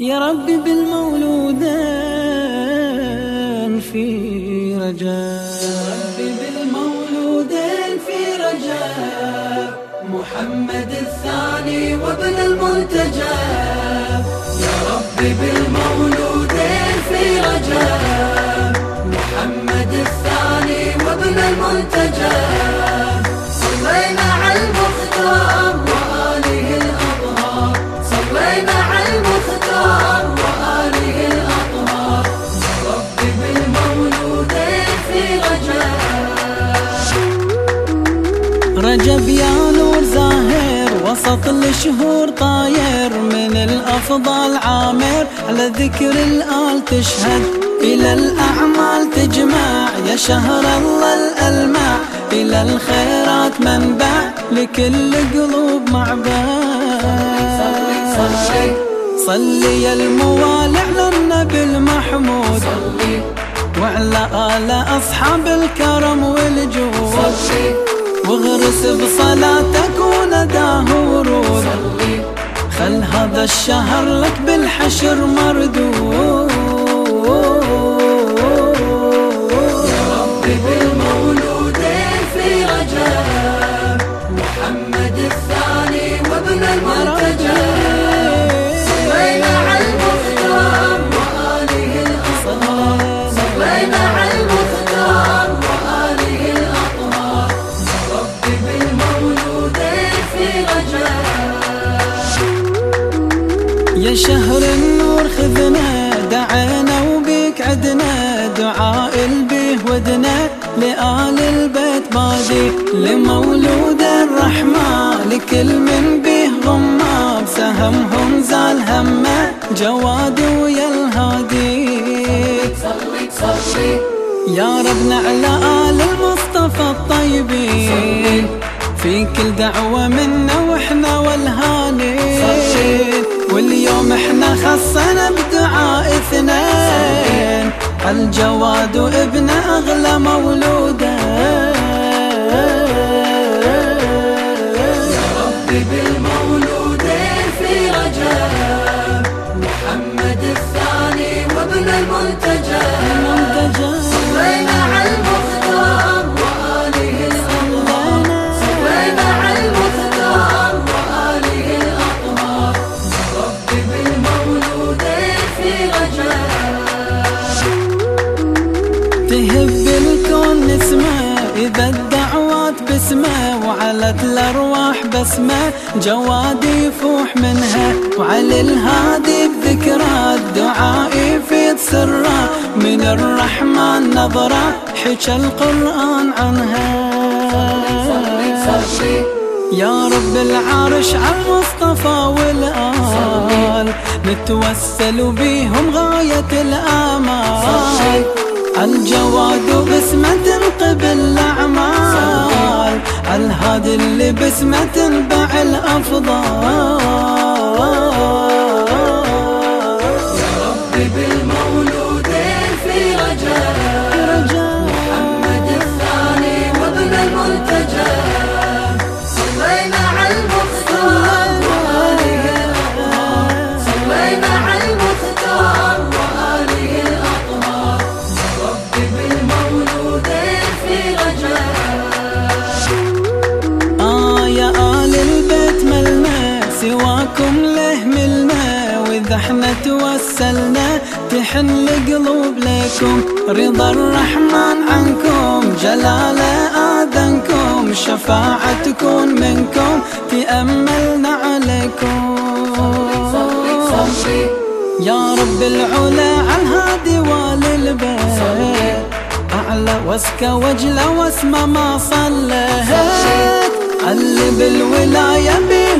يا ربي بالمولودين في رجاء. بالمولودين في رجاء. محمد الثاني وابن المنتجى يا ربي بالمولودين رجب يا نور زاهر وسط الشهور طاير من الأفضل عامر على ذكر الآل تشهد. إلى الأعمال تجمع يا شهر الله الألمع. إلى الخيرات منبع لكل قلوب معبد صلي. صلي يا الموالي على النبي المحمود. صلي. وعلى آل أصحاب الكرم والجود. صلي. واغرس بصلاتك ونداه ورود. خل هذا الشهر لك بالحشر مردود. يا شهر النور خذنا دعينا وبيك عدنا دعاء البيه ودنا لآل البيت بادي لمولود الرحمة لكل من بيه غمة بسهمهم زال همة جواد ويا الهادي. صلي صلي يا ربنا على آل المصطفى الطيبين في كل دعوة منا وإحنا والهاني. خصنا بدعاء اثنين. الجواد وابن أغلى مولوده يا بالمولودين في محمد الثاني وابن وعلت الأرواح بسمة جواد يفوح منها وعلى الهادي بذكرى الدعاء يفيد سره من الرحمن نظرة حكى القرآن عنها. صلي يا رب العرش على المصطفى والآل نتوسل بيهم غاية الآمال. الجواد باسمة تنقب الأعمال الهادي اللي باسمه تنبع الأفضال. سواكم له ملنا؟ وإذا إحنا توسلنا تحن القلوب لكم. رضا الرحمن عنكم جلالة آذنكم شفاعة تكون منكم. تأملنا عليكم. يا رب العلا على الهادي والبيت. أعلى واسكى وجله واسمى ما صليت. اللي بالولاية بيهم